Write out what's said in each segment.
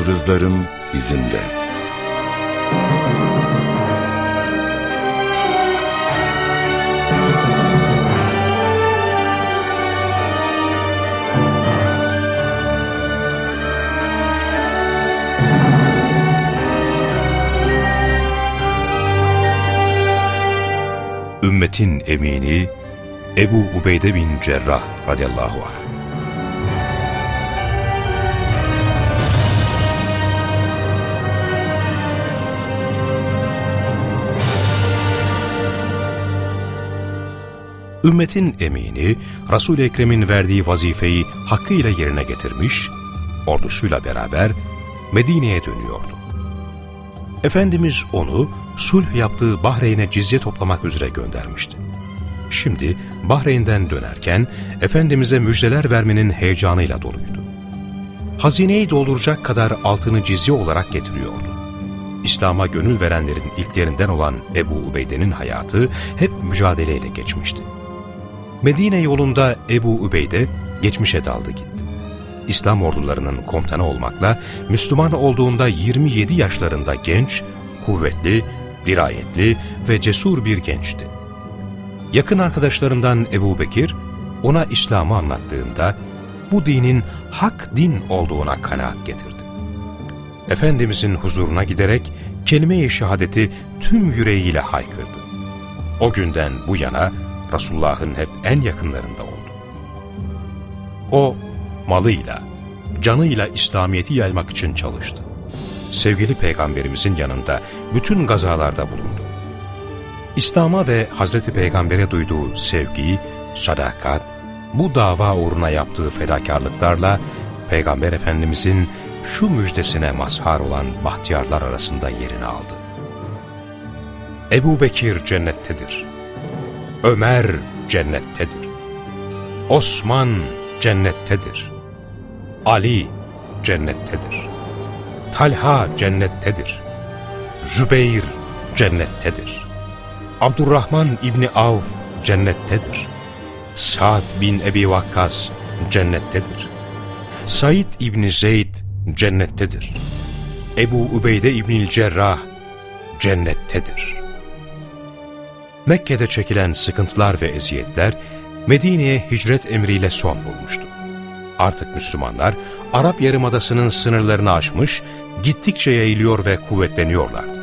yıldızların izinde. Ümmetin emini Ebu Ubeyde bin Cerrah radıyallahu anh. Ümmetin emini, Resul-i Ekrem'in verdiği vazifeyi hakkıyla yerine getirmiş, ordusuyla beraber Medine'ye dönüyordu. Efendimiz onu sulh yaptığı Bahreyn'e cizye toplamak üzere göndermişti. Şimdi Bahreyn'den dönerken Efendimiz'e müjdeler vermenin heyecanıyla doluydu. Hazineyi dolduracak kadar altını cizye olarak getiriyordu. İslam'a gönül verenlerin ilklerinden olan Ebu Ubeyde'nin hayatı hep mücadeleyle geçmişti. Medine yolunda Ebu Übeyde geçmişe daldı gitti. İslam ordularının komutanı olmakla Müslüman olduğunda 27 yaşlarında genç, kuvvetli, dirayetli ve cesur bir gençti. Yakın arkadaşlarından Ebu Bekir ona İslam'ı anlattığında bu dinin hak din olduğuna kanaat getirdi. Efendimizin huzuruna giderek kelime-i şehadeti tüm yüreğiyle haykırdı. O günden bu yana Resulullah'ın hep en yakınlarında oldu. O malıyla, canıyla İslamiyet'i yaymak için çalıştı. Sevgili Peygamberimizin yanında bütün gazalarda bulundu. İslam'a ve Hazreti Peygamber'e duyduğu sevgi, sadakat, bu dava uğruna yaptığı fedakarlıklarla Peygamber Efendimizin şu müjdesine mazhar olan bahtiyarlar arasında yerini aldı. Ebu Bekir cennettedir. Ömer cennettedir. Osman cennettedir. Ali cennettedir. Talha cennettedir. Zübeyir cennettedir. Abdurrahman İbni Avf cennettedir. Sa'd bin Ebi Vakkas cennettedir. Said İbni Zeyd cennettedir. Ebu Ubeyde İbnil Cerrah cennettedir. Mekke'de çekilen sıkıntılar ve eziyetler Medine'ye hicret emriyle son bulmuştu. Artık Müslümanlar Arap Yarımadası'nın sınırlarını aşmış, gittikçe yayılıyor ve kuvvetleniyorlardı.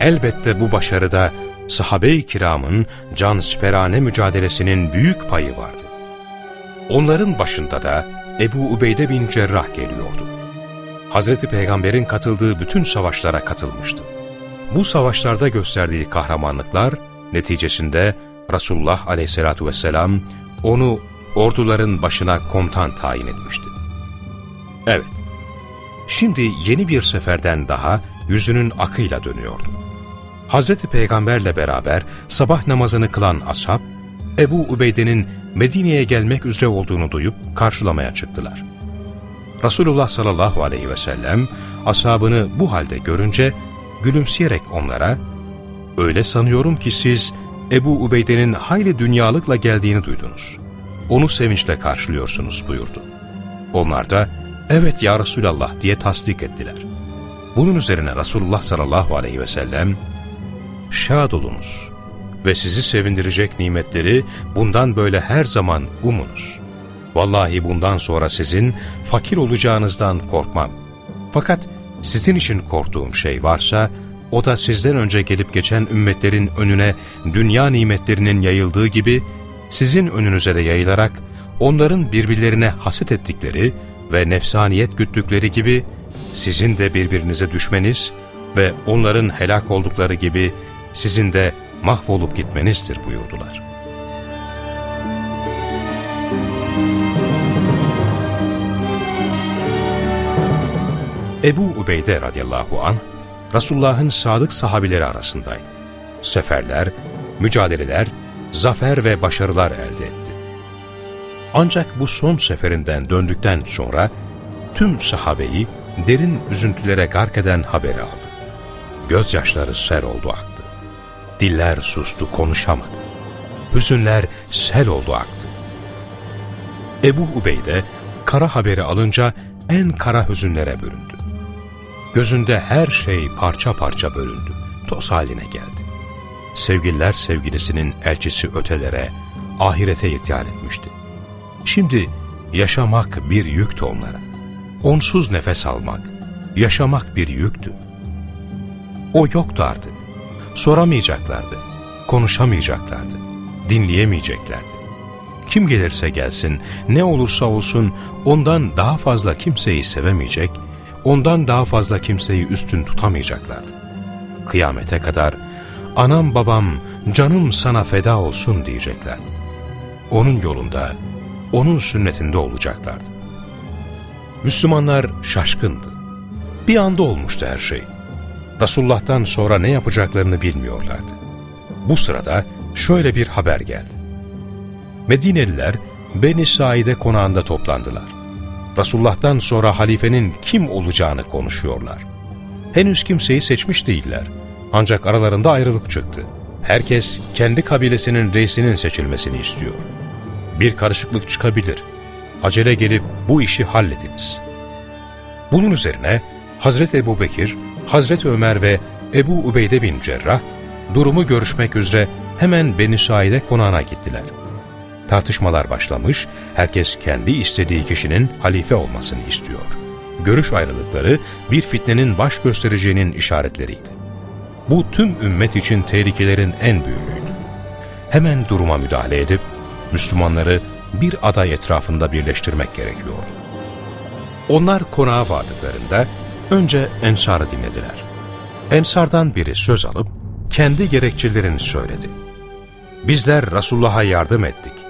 Elbette bu başarıda sahabe-i kiramın can siperane mücadelesinin büyük payı vardı. Onların başında da Ebu Ubeyde bin Cerrah geliyordu. Hazreti Peygamber'in katıldığı bütün savaşlara katılmıştı. Bu savaşlarda gösterdiği kahramanlıklar neticesinde Resulullah aleyhissalatu vesselam onu orduların başına komutan tayin etmişti. Evet, şimdi yeni bir seferden daha yüzünün akıyla dönüyordu. Hazreti Peygamberle beraber sabah namazını kılan ashab, Ebu Ubeyde'nin Medine'ye gelmek üzere olduğunu duyup karşılamaya çıktılar. Resulullah sallallahu aleyhi ve sellem ashabını bu halde görünce gülümseyerek onlara ''Öyle sanıyorum ki siz Ebu Ubeyde'nin hayli dünyalıkla geldiğini duydunuz. Onu sevinçle karşılıyorsunuz buyurdu. Onlar da evet ya Resulallah diye tasdik ettiler. Bunun üzerine Resulullah sallallahu aleyhi ve sellem şad olunuz ve sizi sevindirecek nimetleri bundan böyle her zaman umunuz. Vallahi bundan sonra sizin fakir olacağınızdan korkmam. Fakat sizin için korktuğum şey varsa o da sizden önce gelip geçen ümmetlerin önüne dünya nimetlerinin yayıldığı gibi sizin önünüze de yayılarak onların birbirlerine haset ettikleri ve nefsaniyet güttükleri gibi sizin de birbirinize düşmeniz ve onların helak oldukları gibi sizin de mahvolup gitmenizdir buyurdular. Ebu Ubeyde radıyallahu anh Resulullah'ın sadık sahabileri arasındaydı. Seferler, mücadeleler, zafer ve başarılar elde etti. Ancak bu son seferinden döndükten sonra tüm sahabeyi derin üzüntülere gark eden haberi aldı. Gözyaşları sel oldu aktı. Diller sustu konuşamadı. Hüzünler sel oldu aktı. Ebu Ubeyde kara haberi alınca en kara hüzünlere büründü. Gözünde her şey parça parça bölündü, toz haline geldi. Sevgililer sevgilisinin elçisi ötelere, ahirete irtihal etmişti. Şimdi yaşamak bir yüktü onlara. Onsuz nefes almak, yaşamak bir yüktü. O yoktu artık. Soramayacaklardı, konuşamayacaklardı, dinleyemeyeceklerdi. Kim gelirse gelsin, ne olursa olsun ondan daha fazla kimseyi sevemeyecek, ondan daha fazla kimseyi üstün tutamayacaklardı. Kıyamete kadar anam babam canım sana feda olsun diyecekler. Onun yolunda, onun sünnetinde olacaklardı. Müslümanlar şaşkındı. Bir anda olmuştu her şey. Resulullah'tan sonra ne yapacaklarını bilmiyorlardı. Bu sırada şöyle bir haber geldi. Medineliler Beni Saide konağında toplandılar. Resulullah'tan sonra halifenin kim olacağını konuşuyorlar. Henüz kimseyi seçmiş değiller. Ancak aralarında ayrılık çıktı. Herkes kendi kabilesinin reisinin seçilmesini istiyor. Bir karışıklık çıkabilir. Acele gelip bu işi hallediniz. Bunun üzerine Hazreti Ebu Bekir, Hazreti Ömer ve Ebu Ubeyde bin Cerrah durumu görüşmek üzere hemen Beni Saide konağına gittiler.'' Tartışmalar başlamış, herkes kendi istediği kişinin halife olmasını istiyor. Görüş ayrılıkları bir fitnenin baş göstereceğinin işaretleriydi. Bu tüm ümmet için tehlikelerin en büyüğüydü. Hemen duruma müdahale edip Müslümanları bir aday etrafında birleştirmek gerekiyordu. Onlar konağa vardıklarında önce Ensar'ı dinlediler. Ensar'dan biri söz alıp kendi gerekçelerini söyledi. Bizler Resulullah'a yardım ettik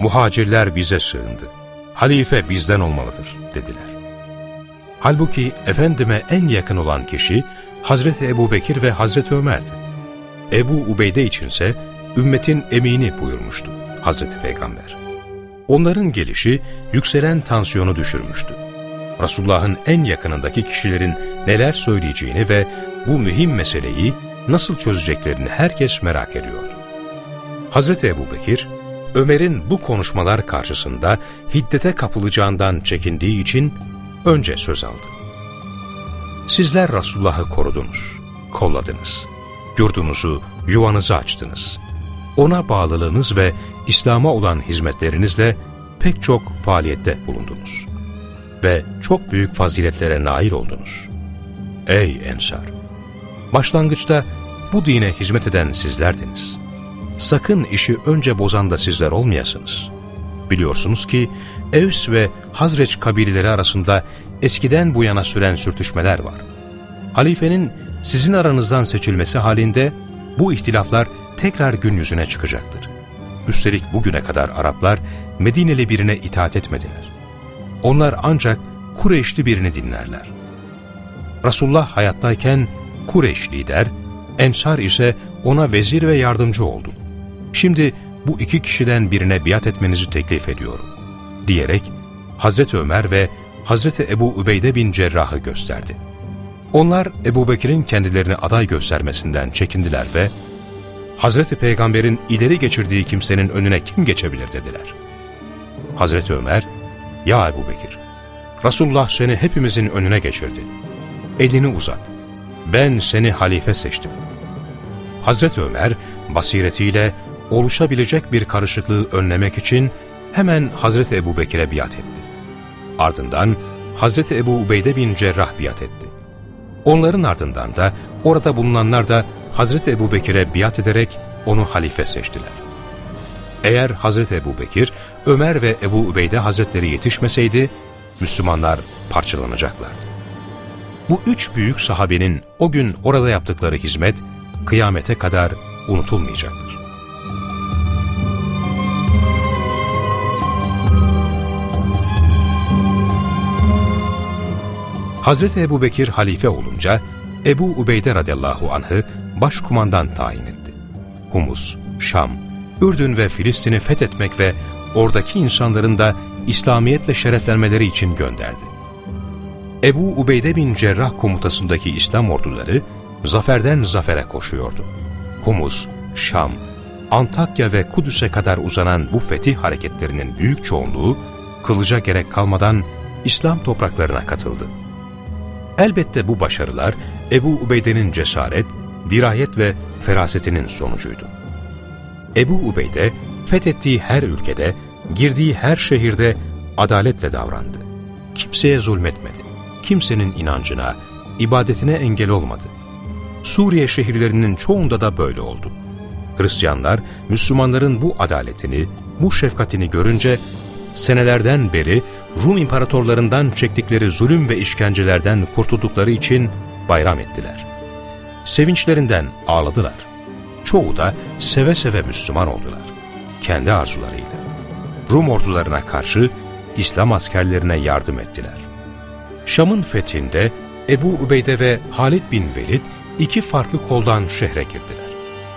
muhacirler bize sığındı. Halife bizden olmalıdır dediler. Halbuki Efendime en yakın olan kişi Hazreti Ebu Bekir ve Hazreti Ömer'di. Ebu Ubeyde içinse ümmetin emini buyurmuştu Hazreti Peygamber. Onların gelişi yükselen tansiyonu düşürmüştü. Resulullah'ın en yakınındaki kişilerin neler söyleyeceğini ve bu mühim meseleyi nasıl çözeceklerini herkes merak ediyordu. Hazreti Ebu Bekir, Ömer'in bu konuşmalar karşısında hiddete kapılacağından çekindiği için önce söz aldı. Sizler Resulullah'ı korudunuz, kolladınız, yurdunuzu, yuvanızı açtınız. Ona bağlılığınız ve İslam'a olan hizmetlerinizle pek çok faaliyette bulundunuz. Ve çok büyük faziletlere nail oldunuz. Ey Ensar! Başlangıçta bu dine hizmet eden sizlerdiniz sakın işi önce bozan da sizler olmayasınız. Biliyorsunuz ki Evs ve Hazreç kabileleri arasında eskiden bu yana süren sürtüşmeler var. Halifenin sizin aranızdan seçilmesi halinde bu ihtilaflar tekrar gün yüzüne çıkacaktır. Üstelik bugüne kadar Araplar Medineli birine itaat etmediler. Onlar ancak Kureyşli birini dinlerler. Resulullah hayattayken Kureyş lider, Ensar ise ona vezir ve yardımcı oldu. Şimdi bu iki kişiden birine biat etmenizi teklif ediyorum. Diyerek Hazreti Ömer ve Hazreti Ebu Ubeyde bin Cerrah'ı gösterdi. Onlar Ebu Bekir'in kendilerini aday göstermesinden çekindiler ve Hazreti Peygamber'in ileri geçirdiği kimsenin önüne kim geçebilir dediler. Hazreti Ömer, Ya Ebu Bekir, Resulullah seni hepimizin önüne geçirdi. Elini uzat. Ben seni halife seçtim. Hazreti Ömer basiretiyle oluşabilecek bir karışıklığı önlemek için hemen Hazreti Ebu Bekir'e biat etti. Ardından Hazreti Ebu Ubeyde bin Cerrah biat etti. Onların ardından da orada bulunanlar da Hazreti Ebu Bekir'e biat ederek onu halife seçtiler. Eğer Hazreti Ebu Bekir, Ömer ve Ebu Ubeyde Hazretleri yetişmeseydi, Müslümanlar parçalanacaklardı. Bu üç büyük sahabenin o gün orada yaptıkları hizmet, kıyamete kadar unutulmayacaktır. Hazreti Ebu Bekir halife olunca Ebu Ubeyde radıyallahu anh'ı başkumandan tayin etti. Humus, Şam, Ürdün ve Filistin'i fethetmek ve oradaki insanların da İslamiyetle şereflenmeleri için gönderdi. Ebu Ubeyde bin Cerrah komutasındaki İslam orduları zaferden zafere koşuyordu. Humus, Şam, Antakya ve Kudüs'e kadar uzanan bu fetih hareketlerinin büyük çoğunluğu kılıca gerek kalmadan İslam topraklarına katıldı. Elbette bu başarılar Ebu Ubeyde'nin cesaret, dirayet ve ferasetinin sonucuydu. Ebu Ubeyde, fethettiği her ülkede, girdiği her şehirde adaletle davrandı. Kimseye zulmetmedi. Kimsenin inancına, ibadetine engel olmadı. Suriye şehirlerinin çoğunda da böyle oldu. Hristiyanlar, Müslümanların bu adaletini, bu şefkatini görünce, senelerden beri Rum imparatorlarından çektikleri zulüm ve işkencelerden kurtuldukları için bayram ettiler. Sevinçlerinden ağladılar. Çoğu da seve seve Müslüman oldular. Kendi arzularıyla. Rum ordularına karşı İslam askerlerine yardım ettiler. Şam'ın fethinde Ebu Ubeyde ve Halid bin Velid iki farklı koldan şehre girdiler.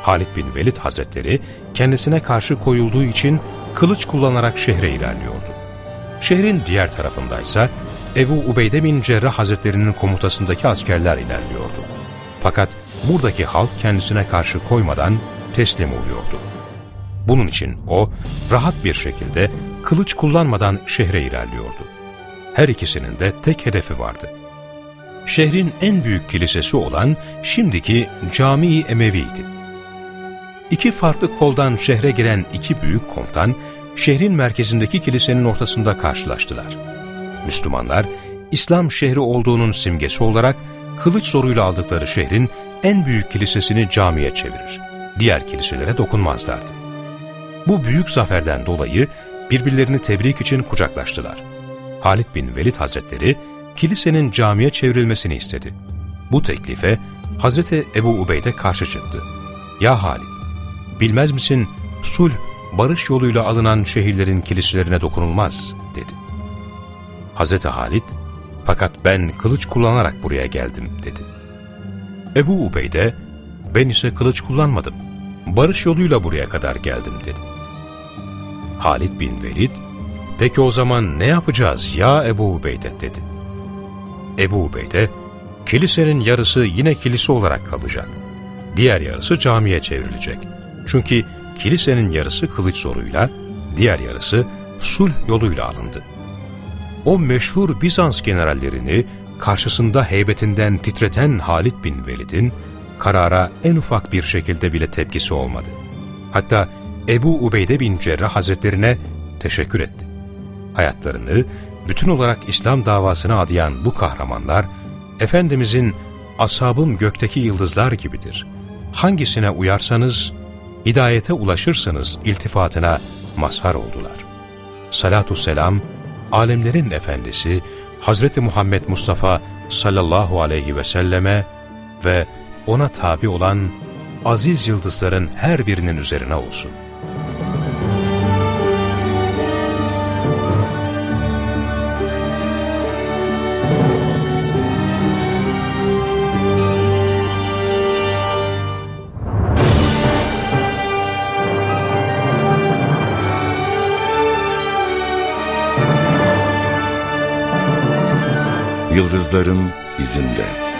Halid bin Velid Hazretleri kendisine karşı koyulduğu için kılıç kullanarak şehre ilerliyordu. Şehrin diğer tarafındaysa Ebu Ubeyde bin Cerrah Hazretlerinin komutasındaki askerler ilerliyordu. Fakat buradaki halk kendisine karşı koymadan teslim oluyordu. Bunun için o rahat bir şekilde kılıç kullanmadan şehre ilerliyordu. Her ikisinin de tek hedefi vardı. Şehrin en büyük kilisesi olan şimdiki Cami-i Emevi'ydi. İki farklı koldan şehre giren iki büyük komutan, şehrin merkezindeki kilisenin ortasında karşılaştılar. Müslümanlar, İslam şehri olduğunun simgesi olarak kılıç zoruyla aldıkları şehrin en büyük kilisesini camiye çevirir. Diğer kiliselere dokunmazlardı. Bu büyük zaferden dolayı birbirlerini tebrik için kucaklaştılar. Halid bin Velid Hazretleri kilisenin camiye çevrilmesini istedi. Bu teklife Hazreti Ebu Ubeyde karşı çıktı. Ya Halid, bilmez misin sulh, barış yoluyla alınan şehirlerin kiliselerine dokunulmaz dedi. Hazreti Halid, fakat ben kılıç kullanarak buraya geldim dedi. Ebu Ubeyde, ben ise kılıç kullanmadım. Barış yoluyla buraya kadar geldim dedi. Halid bin Velid, peki o zaman ne yapacağız ya Ebu Ubeyde dedi. Ebu Ubeyde, kilisenin yarısı yine kilise olarak kalacak. Diğer yarısı camiye çevrilecek. Çünkü kilisenin yarısı kılıç zoruyla, diğer yarısı sulh yoluyla alındı. O meşhur Bizans generallerini karşısında heybetinden titreten Halid bin Velid'in karara en ufak bir şekilde bile tepkisi olmadı. Hatta Ebu Ubeyde bin Cerrah Hazretlerine teşekkür etti. Hayatlarını bütün olarak İslam davasına adayan bu kahramanlar, Efendimizin asabım gökteki yıldızlar gibidir. Hangisine uyarsanız, hidayete ulaşırsınız iltifatına mazhar oldular. Salatü selam, alemlerin efendisi Hazreti Muhammed Mustafa sallallahu aleyhi ve selleme ve ona tabi olan aziz yıldızların her birinin üzerine olsun. Yıldızların izinde.